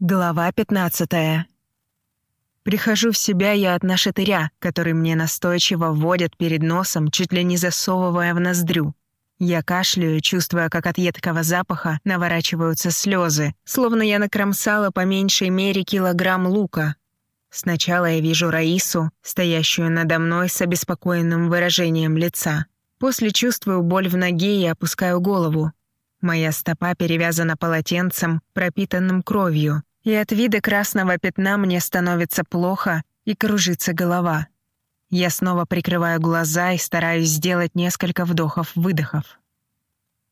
Глава 15. Прихожу в себя я от нашатыря, который мне настойчиво вводят перед носом, чуть ли не засовывая в ноздрю. Я кашляю, чувствуя, как от едкого запаха наворачиваются слезы, словно я накромсала по меньшей мере килограмм лука. Сначала я вижу Раису, стоящую надо мной с обеспокоенным выражением лица. После чувствую боль в ноге и опускаю голову. Моя стопа перевязана полотенцем, пропитанным кровью, и от вида красного пятна мне становится плохо и кружится голова. Я снова прикрываю глаза и стараюсь сделать несколько вдохов-выдохов.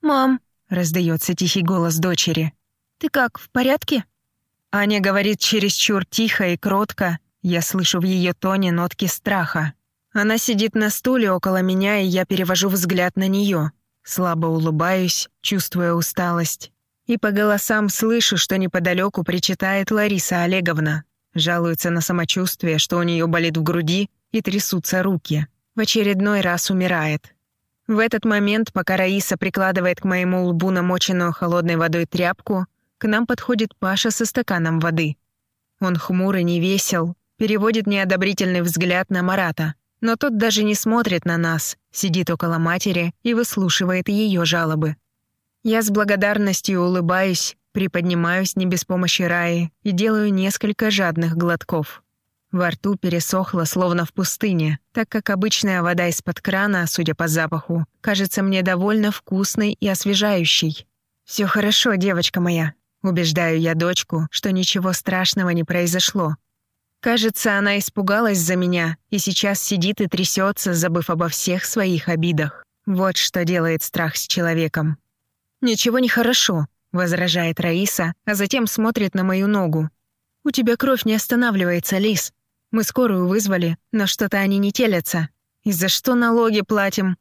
«Мам», — раздается тихий голос дочери. «Ты как, в порядке?» Аня говорит чересчур тихо и кротко, я слышу в ее тоне нотки страха. Она сидит на стуле около меня, и я перевожу взгляд на нее. Слабо улыбаюсь, чувствуя усталость. И по голосам слышу, что неподалеку причитает Лариса Олеговна. Жалуется на самочувствие, что у нее болит в груди и трясутся руки. В очередной раз умирает. В этот момент, пока Раиса прикладывает к моему лбу намоченную холодной водой тряпку, к нам подходит Паша со стаканом воды. Он хмур и не весел, переводит неодобрительный взгляд на Марата но тот даже не смотрит на нас, сидит около матери и выслушивает ее жалобы. Я с благодарностью улыбаюсь, приподнимаюсь не без помощи Раи и делаю несколько жадных глотков. Во рту пересохло, словно в пустыне, так как обычная вода из-под крана, судя по запаху, кажется мне довольно вкусной и освежающей. Все хорошо, девочка моя», — убеждаю я дочку, что ничего страшного не произошло, Кажется, она испугалась за меня и сейчас сидит и трясется, забыв обо всех своих обидах. Вот что делает страх с человеком. «Ничего не хорошо», — возражает Раиса, а затем смотрит на мою ногу. «У тебя кровь не останавливается, Лис. Мы скорую вызвали, но что-то они не телятся. И за что налоги платим?»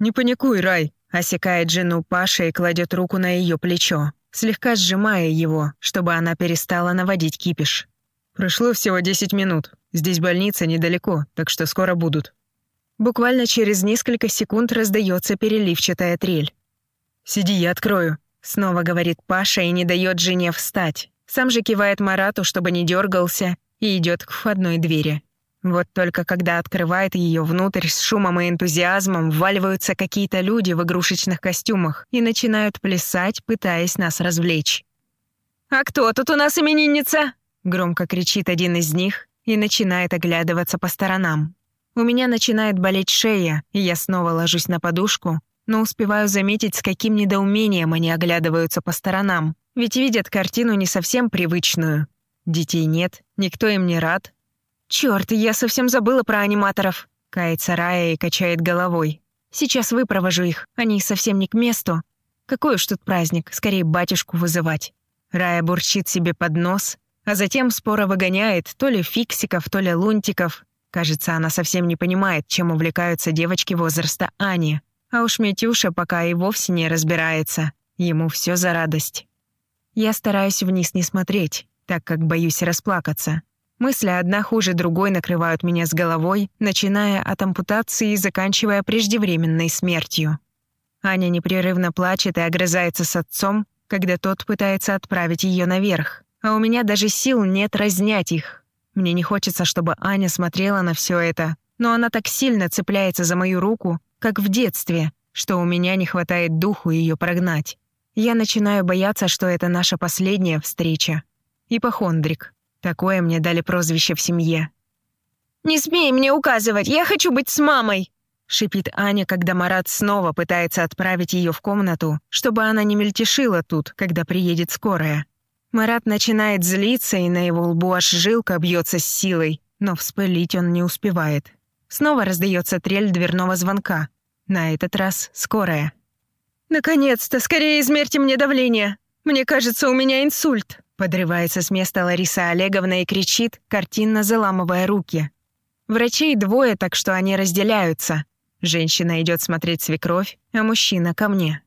«Не паникуй, Рай», — осекает жену Паша и кладет руку на ее плечо, слегка сжимая его, чтобы она перестала наводить кипиш. Прошло всего 10 минут. Здесь больница недалеко, так что скоро будут. Буквально через несколько секунд раздается переливчатая трель. «Сиди, я открою», — снова говорит Паша и не дает жене встать. Сам же кивает Марату, чтобы не дергался, и идет к входной двери. Вот только когда открывает ее внутрь с шумом и энтузиазмом, вваливаются какие-то люди в игрушечных костюмах и начинают плясать, пытаясь нас развлечь. «А кто тут у нас именинница?» Громко кричит один из них и начинает оглядываться по сторонам. У меня начинает болеть шея, и я снова ложусь на подушку, но успеваю заметить, с каким недоумением они оглядываются по сторонам, ведь видят картину не совсем привычную. Детей нет, никто им не рад. «Чёрт, я совсем забыла про аниматоров!» — кается Рая и качает головой. «Сейчас выпровожу их, они совсем не к месту. Какой уж тут праздник, скорее батюшку вызывать». Рая бурчит себе под нос, а затем споро выгоняет то ли фиксиков, то ли лунтиков. Кажется, она совсем не понимает, чем увлекаются девочки возраста Ани. А уж Митюша пока и вовсе не разбирается. Ему все за радость. Я стараюсь вниз не смотреть, так как боюсь расплакаться. Мысли одна хуже другой накрывают меня с головой, начиная от ампутации и заканчивая преждевременной смертью. Аня непрерывно плачет и огрызается с отцом, когда тот пытается отправить ее наверх а у меня даже сил нет разнять их. Мне не хочется, чтобы Аня смотрела на все это, но она так сильно цепляется за мою руку, как в детстве, что у меня не хватает духу ее прогнать. Я начинаю бояться, что это наша последняя встреча. Ипохондрик. Такое мне дали прозвище в семье. «Не смей мне указывать, я хочу быть с мамой!» шипит Аня, когда Марат снова пытается отправить ее в комнату, чтобы она не мельтешила тут, когда приедет скорая. Марат начинает злиться, и на его лбу аж жилка бьется с силой, но вспылить он не успевает. Снова раздается трель дверного звонка. На этот раз скорая. «Наконец-то! Скорее измерьте мне давление! Мне кажется, у меня инсульт!» Подрывается с места Лариса Олеговна и кричит, картинно заламывая руки. Врачей двое, так что они разделяются. Женщина идет смотреть свекровь, а мужчина ко мне.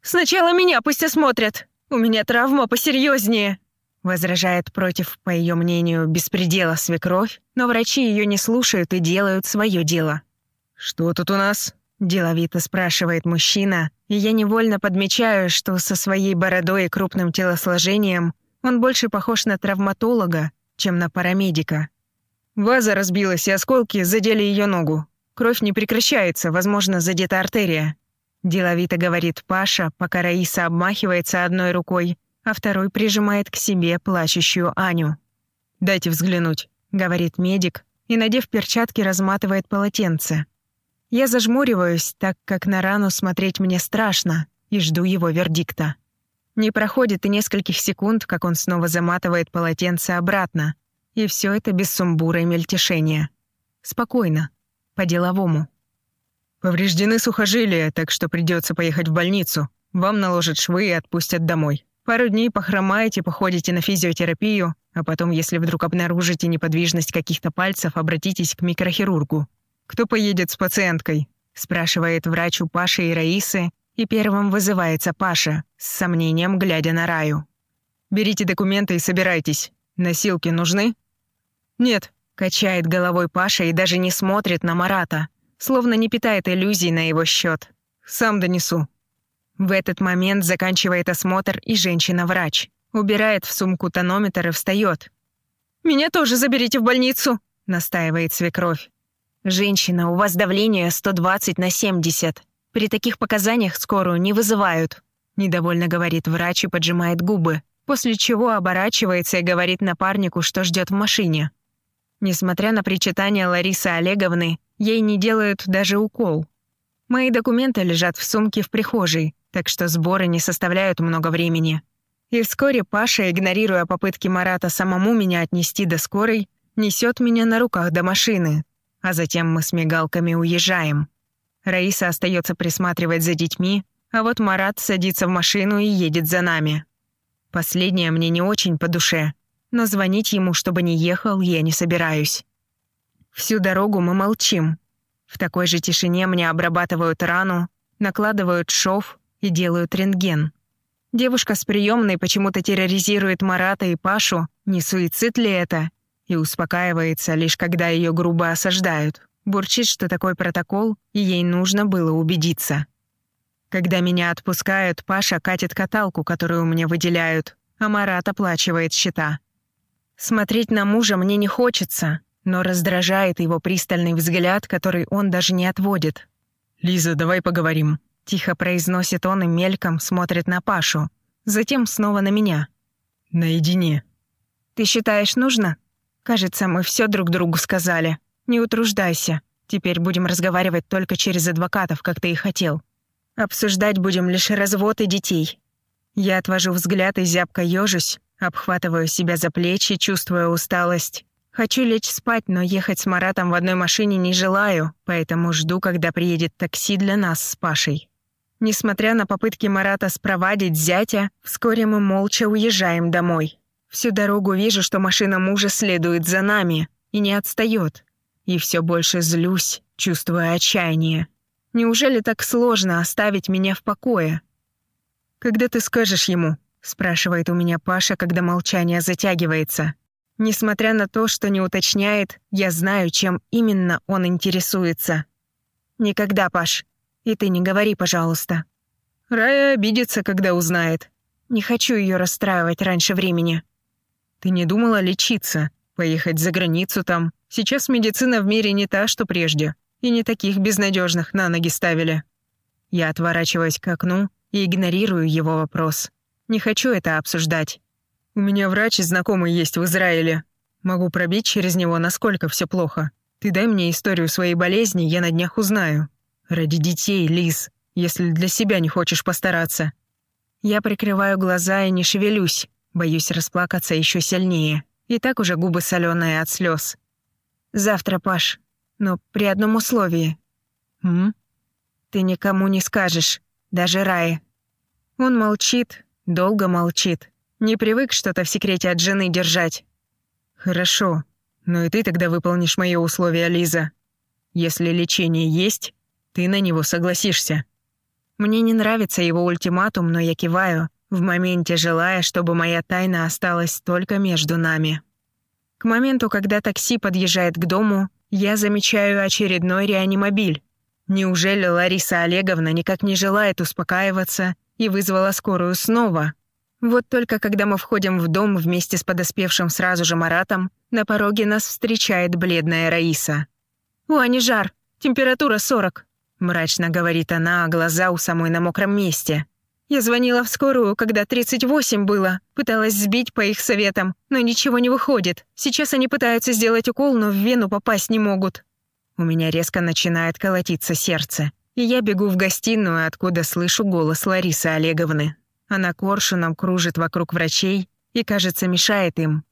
«Сначала меня пусть осмотрят!» «У меня травма посерьезнее», — возражает против, по ее мнению, беспредела свекровь, но врачи ее не слушают и делают свое дело. «Что тут у нас?» — деловито спрашивает мужчина, и я невольно подмечаю, что со своей бородой и крупным телосложением Он больше похож на травматолога, чем на парамедика. Ваза разбилась, и осколки задели ее ногу. Кровь не прекращается, возможно, задета артерия. Деловито говорит Паша, пока Раиса обмахивается одной рукой, а второй прижимает к себе плачущую Аню. «Дайте взглянуть», — говорит медик, и, надев перчатки, разматывает полотенце. Я зажмуриваюсь, так как на рану смотреть мне страшно, и жду его вердикта. Не проходит и нескольких секунд, как он снова заматывает полотенце обратно, и все это без сумбура и мельтешения. Спокойно, по-деловому. Повреждены сухожилия, так что придется поехать в больницу. Вам наложат швы и отпустят домой. Пару дней похромаете, походите на физиотерапию, а потом, если вдруг обнаружите неподвижность каких-то пальцев, обратитесь к микрохирургу. Кто поедет с пациенткой? спрашивает врач у Паши и Раисы, и первым вызывается Паша, с сомнением глядя на Раю. «Берите документы и собирайтесь. Носилки нужны?» «Нет», — качает головой Паша и даже не смотрит на Марата словно не питает иллюзий на его счет. «Сам донесу». В этот момент заканчивает осмотр и женщина-врач. Убирает в сумку тонометр и встает. «Меня тоже заберите в больницу», — настаивает свекровь. «Женщина, у вас давление 120 на 70. При таких показаниях скорую не вызывают», — недовольно говорит врач и поджимает губы, после чего оборачивается и говорит напарнику, что ждет в машине. Несмотря на причитания Ларисы Олеговны, ей не делают даже укол. Мои документы лежат в сумке в прихожей, так что сборы не составляют много времени. И вскоре Паша, игнорируя попытки Марата самому меня отнести до скорой, несет меня на руках до машины, а затем мы с мигалками уезжаем. Раиса остается присматривать за детьми, а вот Марат садится в машину и едет за нами. Последнее мне не очень по душе — но звонить ему, чтобы не ехал, я не собираюсь. Всю дорогу мы молчим. В такой же тишине мне обрабатывают рану, накладывают шов и делают рентген. Девушка с приемной почему-то терроризирует Марата и Пашу, не суицид ли это, и успокаивается лишь когда ее грубо осаждают. Бурчит, что такой протокол, и ей нужно было убедиться. Когда меня отпускают, Паша катит каталку, которую мне выделяют, а Марат оплачивает счета. Смотреть на мужа мне не хочется, но раздражает его пристальный взгляд, который он даже не отводит. «Лиза, давай поговорим», — тихо произносит он и мельком смотрит на Пашу, затем снова на меня. «Наедине». «Ты считаешь, нужно?» «Кажется, мы все друг другу сказали. Не утруждайся. Теперь будем разговаривать только через адвокатов, как ты и хотел. Обсуждать будем лишь развод и детей». Я отвожу взгляд и зябко ёжусь, Обхватываю себя за плечи, чувствуя усталость. Хочу лечь спать, но ехать с Маратом в одной машине не желаю, поэтому жду, когда приедет такси для нас с Пашей. Несмотря на попытки Марата спровадить зятя, вскоре мы молча уезжаем домой. Всю дорогу вижу, что машина мужа следует за нами и не отстает. И все больше злюсь, чувствуя отчаяние. Неужели так сложно оставить меня в покое? Когда ты скажешь ему, спрашивает у меня Паша, когда молчание затягивается. Несмотря на то, что не уточняет, я знаю, чем именно он интересуется. Никогда, Паш. И ты не говори, пожалуйста. Рая обидится, когда узнает. Не хочу ее расстраивать раньше времени. Ты не думала лечиться, поехать за границу там? Сейчас медицина в мире не та, что прежде, и не таких безнадежных на ноги ставили. Я отворачиваюсь к окну и игнорирую его вопрос. Не хочу это обсуждать. У меня врач и знакомый есть в Израиле. Могу пробить через него, насколько все плохо. Ты дай мне историю своей болезни, я на днях узнаю. Ради детей, Лиз, если для себя не хочешь постараться. Я прикрываю глаза и не шевелюсь, боюсь расплакаться еще сильнее. И так уже губы соленые от слез. Завтра, Паш, но при одном условии. М? Ты никому не скажешь, даже Рае. Он молчит, Долго молчит. Не привык что-то в секрете от жены держать. Хорошо. Но и ты тогда выполнишь мои условия, Лиза. Если лечение есть, ты на него согласишься. Мне не нравится его ультиматум, но я киваю, в моменте желая, чтобы моя тайна осталась только между нами. К моменту, когда такси подъезжает к дому, я замечаю очередной реанимобиль. Неужели Лариса Олеговна никак не желает успокаиваться и вызвала скорую снова. Вот только когда мы входим в дом вместе с подоспевшим сразу же Маратом, на пороге нас встречает бледная Раиса. «У Ани жар, температура 40», — мрачно говорит она, а глаза у самой на мокром месте. «Я звонила в скорую, когда 38 было. Пыталась сбить по их советам, но ничего не выходит. Сейчас они пытаются сделать укол, но в вену попасть не могут». У меня резко начинает колотиться сердце, и я бегу в гостиную, откуда слышу голос Ларисы Олеговны. Она коршуном кружит вокруг врачей и, кажется, мешает им.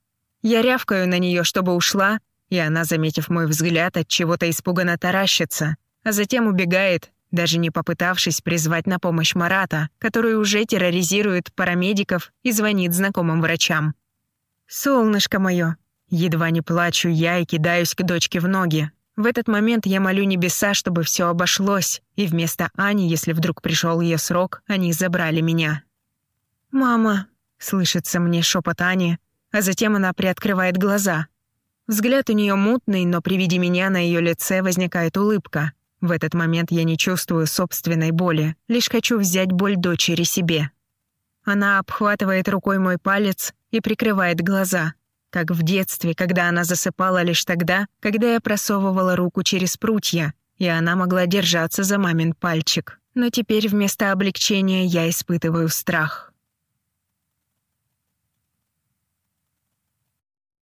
Я рявкаю на нее, чтобы ушла, и она, заметив мой взгляд, от чего-то испуганно таращится, а затем убегает, даже не попытавшись призвать на помощь Марата, который уже терроризирует парамедиков и звонит знакомым врачам. «Солнышко мое!» Едва не плачу я и кидаюсь к дочке в ноги. В этот момент я молю небеса, чтобы все обошлось, и вместо Ани, если вдруг пришел ее срок, они забрали меня. «Мама!» — слышится мне шепот Ани, а затем она приоткрывает глаза. Взгляд у нее мутный, но при виде меня на ее лице возникает улыбка. В этот момент я не чувствую собственной боли, лишь хочу взять боль дочери себе. Она обхватывает рукой мой палец и прикрывает глаза, как в детстве, когда она засыпала лишь тогда, когда я просовывала руку через прутья, и она могла держаться за мамин пальчик. Но теперь вместо облегчения я испытываю страх.